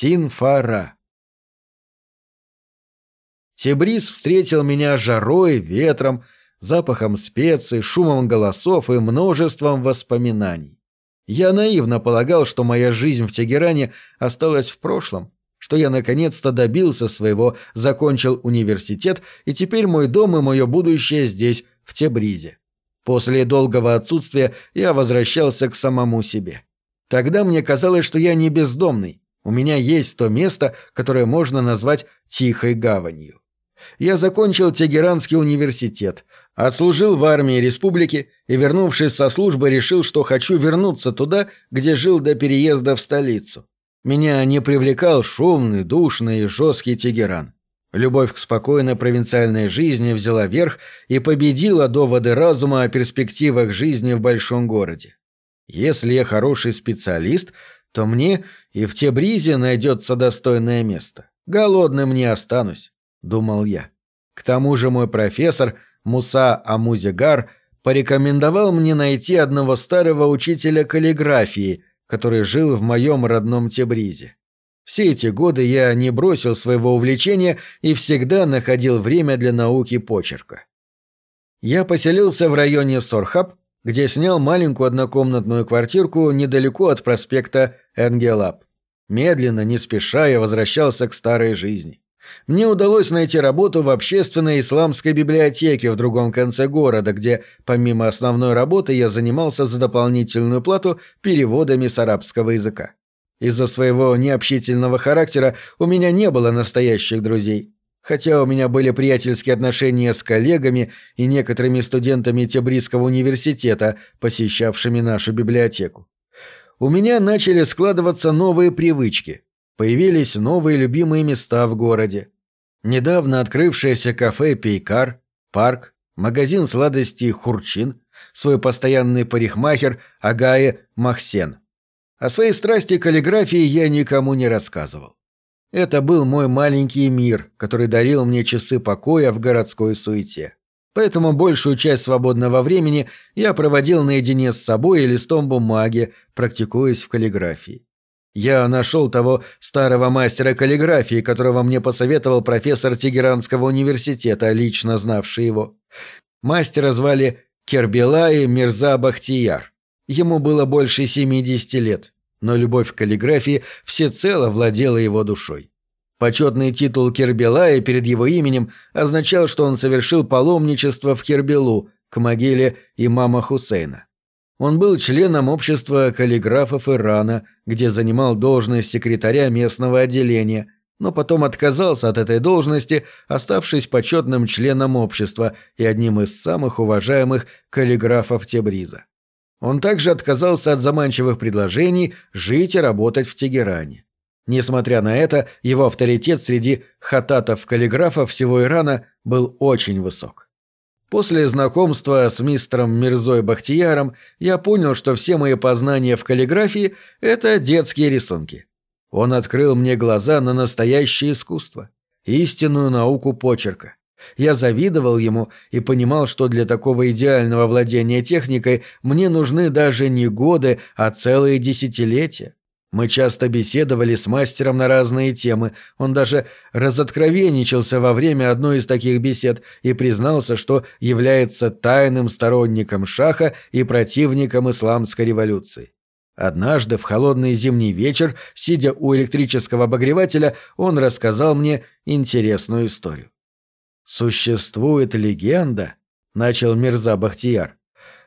Синфара. Тебриз встретил меня жарой, ветром, запахом специй, шумом голосов и множеством воспоминаний. Я наивно полагал, что моя жизнь в Тегеране осталась в прошлом, что я наконец-то добился своего, закончил университет, и теперь мой дом и мое будущее здесь, в Тебризе. После долгого отсутствия я возвращался к самому себе. Тогда мне казалось, что я не бездомный. У меня есть то место, которое можно назвать «тихой гаванью». Я закончил Тегеранский университет, отслужил в армии республики и, вернувшись со службы, решил, что хочу вернуться туда, где жил до переезда в столицу. Меня не привлекал шумный, душный и жесткий Тегеран. Любовь к спокойной провинциальной жизни взяла верх и победила доводы разума о перспективах жизни в большом городе. Если я хороший специалист, то мне и в Тебризе найдется достойное место. Голодным не останусь, думал я. К тому же мой профессор Муса Амузигар порекомендовал мне найти одного старого учителя каллиграфии, который жил в моем родном Тебризе. Все эти годы я не бросил своего увлечения и всегда находил время для науки почерка. Я поселился в районе Сорхаб, где снял маленькую однокомнатную квартирку недалеко от проспекта Энгелап. Медленно, не спеша, я возвращался к старой жизни. Мне удалось найти работу в общественной исламской библиотеке в другом конце города, где, помимо основной работы, я занимался за дополнительную плату переводами с арабского языка. Из-за своего необщительного характера у меня не было настоящих друзей. Хотя у меня были приятельские отношения с коллегами и некоторыми студентами Тебрисского университета, посещавшими нашу библиотеку. У меня начали складываться новые привычки. Появились новые любимые места в городе. Недавно открывшееся кафе «Пейкар», парк, магазин сладостей «Хурчин», свой постоянный парикмахер Агае Махсен. О своей страсти каллиграфии я никому не рассказывал. Это был мой маленький мир, который дарил мне часы покоя в городской суете. Поэтому большую часть свободного времени я проводил наедине с собой и листом бумаги, практикуясь в каллиграфии. Я нашел того старого мастера каллиграфии, которого мне посоветовал профессор Тегеранского университета, лично знавший его. Мастера звали Кербелай Мирза Бахтияр. Ему было больше 70 лет но любовь к каллиграфии всецело владела его душой. Почетный титул Кербелая перед его именем означал, что он совершил паломничество в Кербелу, к могиле имама Хусейна. Он был членом общества каллиграфов Ирана, где занимал должность секретаря местного отделения, но потом отказался от этой должности, оставшись почетным членом общества и одним из самых уважаемых каллиграфов Тебриза. Он также отказался от заманчивых предложений жить и работать в Тегеране. Несмотря на это, его авторитет среди хататов-каллиграфов всего Ирана был очень высок. После знакомства с мистером Мирзой Бахтияром я понял, что все мои познания в каллиграфии – это детские рисунки. Он открыл мне глаза на настоящее искусство, истинную науку почерка. Я завидовал ему и понимал, что для такого идеального владения техникой мне нужны даже не годы, а целые десятилетия. Мы часто беседовали с мастером на разные темы. Он даже разоткровенничался во время одной из таких бесед и признался, что является тайным сторонником шаха и противником исламской революции. Однажды в холодный зимний вечер, сидя у электрического обогревателя, он рассказал мне интересную историю. «Существует легенда», — начал Мирза Бахтияр,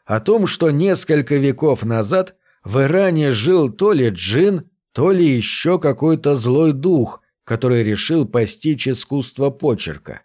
«о том, что несколько веков назад в Иране жил то ли джин, то ли еще какой-то злой дух, который решил постичь искусство почерка.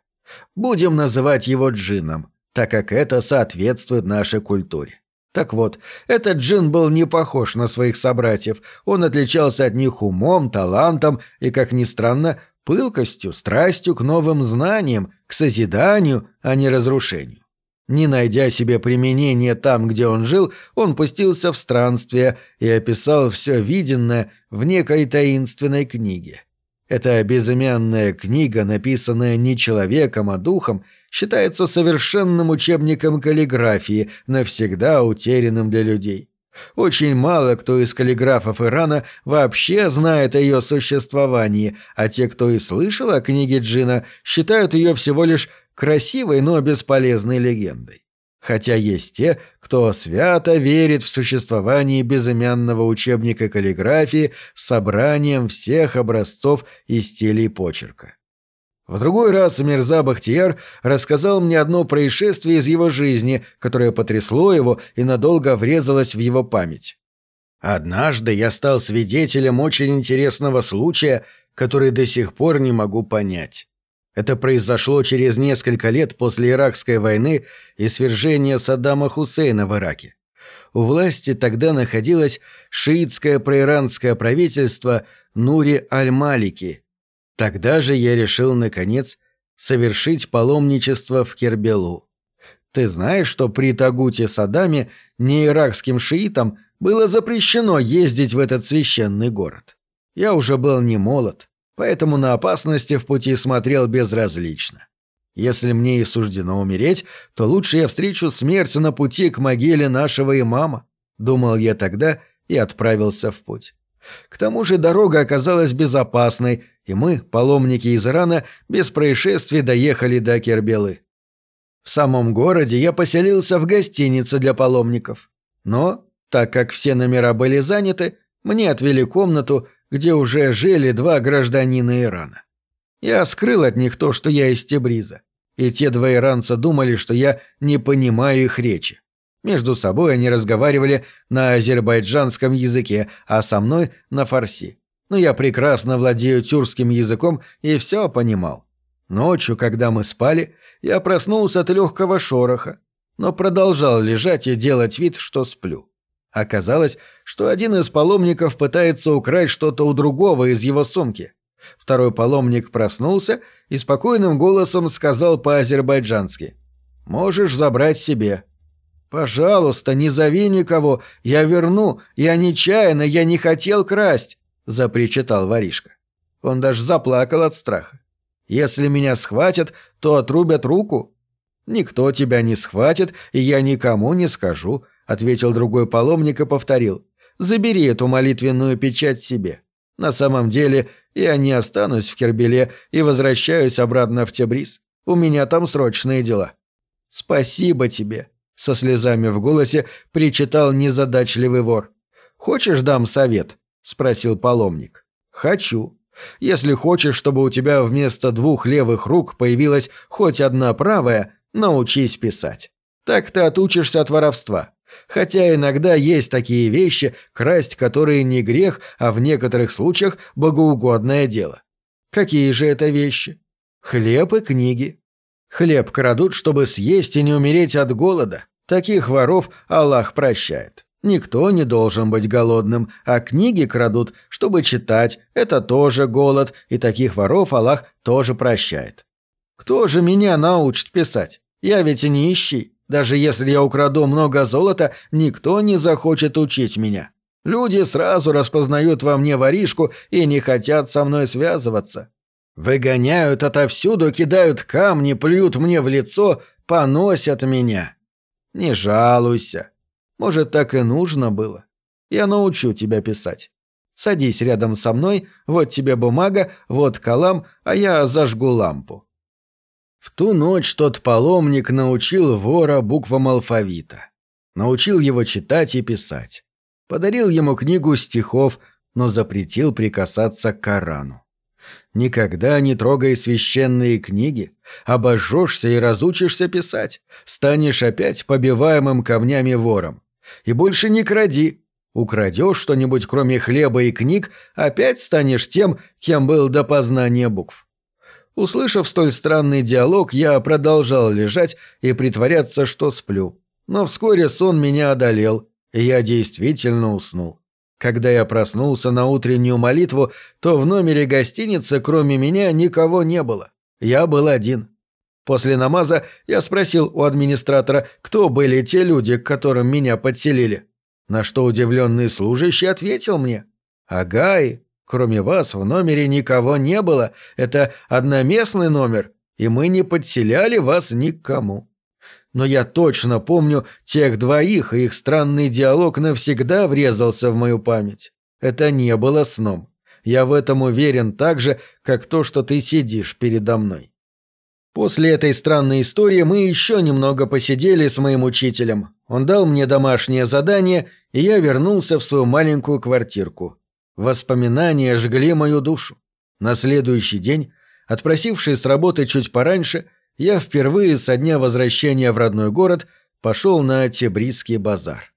Будем называть его джином, так как это соответствует нашей культуре. Так вот, этот джин был не похож на своих собратьев, он отличался от них умом, талантом и, как ни странно, пылкостью, страстью к новым знаниям, к созиданию, а не разрушению. Не найдя себе применения там, где он жил, он пустился в странствие и описал все виденное в некой таинственной книге. Эта безымянная книга, написанная не человеком, а духом, считается совершенным учебником каллиграфии, навсегда утерянным для людей. Очень мало кто из каллиграфов Ирана вообще знает о ее существовании, а те, кто и слышал о книге Джина, считают ее всего лишь красивой, но бесполезной легендой. Хотя есть те, кто свято верит в существование безымянного учебника каллиграфии с собранием всех образцов и стилей почерка. В другой раз Мирза Бахтияр рассказал мне одно происшествие из его жизни, которое потрясло его и надолго врезалось в его память. «Однажды я стал свидетелем очень интересного случая, который до сих пор не могу понять. Это произошло через несколько лет после Иракской войны и свержения Саддама Хусейна в Ираке. У власти тогда находилось шиитское проиранское правительство Нури Аль-Малики – Тогда же я решил, наконец, совершить паломничество в Кербелу. Ты знаешь, что при Тагуте Садаме не иракским шиитам было запрещено ездить в этот священный город. Я уже был не молод, поэтому на опасности в пути смотрел безразлично. Если мне и суждено умереть, то лучше я встречу смерть на пути к могиле нашего имама, думал я тогда и отправился в путь. К тому же дорога оказалась безопасной, и мы, паломники из Ирана, без происшествий доехали до Кербелы. В самом городе я поселился в гостинице для паломников. Но, так как все номера были заняты, мне отвели комнату, где уже жили два гражданина Ирана. Я скрыл от них то, что я из Тебриза, и те два иранца думали, что я не понимаю их речи. Между собой они разговаривали на азербайджанском языке, а со мной — на фарси. Но я прекрасно владею тюркским языком и все понимал. Ночью, когда мы спали, я проснулся от легкого шороха, но продолжал лежать и делать вид, что сплю. Оказалось, что один из паломников пытается украсть что-то у другого из его сумки. Второй паломник проснулся и спокойным голосом сказал по-азербайджански «Можешь забрать себе». «Пожалуйста, не зови никого, я верну, я нечаянно, я не хотел красть», — запричитал воришка. Он даже заплакал от страха. «Если меня схватят, то отрубят руку». «Никто тебя не схватит, и я никому не скажу», — ответил другой паломник и повторил. «Забери эту молитвенную печать себе. На самом деле я не останусь в Кербеле и возвращаюсь обратно в Тебриз. У меня там срочные дела». «Спасибо тебе», со слезами в голосе причитал незадачливый вор. «Хочешь, дам совет?» — спросил паломник. «Хочу. Если хочешь, чтобы у тебя вместо двух левых рук появилась хоть одна правая, научись писать. Так ты отучишься от воровства. Хотя иногда есть такие вещи, красть которые не грех, а в некоторых случаях богоугодное дело. Какие же это вещи? Хлеб и книги. Хлеб крадут, чтобы съесть и не умереть от голода. Таких воров Аллах прощает. Никто не должен быть голодным, а книги крадут, чтобы читать, это тоже голод, и таких воров Аллах тоже прощает. Кто же меня научит писать? Я ведь и не ищи. Даже если я украду много золота, никто не захочет учить меня. Люди сразу распознают во мне воришку и не хотят со мной связываться. Выгоняют отовсюду, кидают камни, плюют мне в лицо, поносят меня. Не жалуйся. Может, так и нужно было. Я научу тебя писать. Садись рядом со мной, вот тебе бумага, вот калам, а я зажгу лампу». В ту ночь тот паломник научил вора буквам алфавита. Научил его читать и писать. Подарил ему книгу стихов, но запретил прикасаться к Корану. Никогда не трогай священные книги, обожжешься и разучишься писать, станешь опять побиваемым камнями вором. И больше не кради. Украдешь что-нибудь кроме хлеба и книг, опять станешь тем, кем был до познания букв. Услышав столь странный диалог, я продолжал лежать и притворяться, что сплю. Но вскоре сон меня одолел, и я действительно уснул. Когда я проснулся на утреннюю молитву, то в номере гостиницы кроме меня никого не было. Я был один. После намаза я спросил у администратора, кто были те люди, к которым меня подселили. На что удивленный служащий ответил мне. «Агай, кроме вас в номере никого не было. Это одноместный номер, и мы не подселяли вас никому». Но я точно помню тех двоих, и их странный диалог навсегда врезался в мою память. Это не было сном. Я в этом уверен так же, как то, что ты сидишь передо мной. После этой странной истории мы еще немного посидели с моим учителем. Он дал мне домашнее задание, и я вернулся в свою маленькую квартирку. Воспоминания жгли мою душу. На следующий день, отпросившись с работы чуть пораньше, я впервые со дня возвращения в родной город пошел на Тебрийский базар.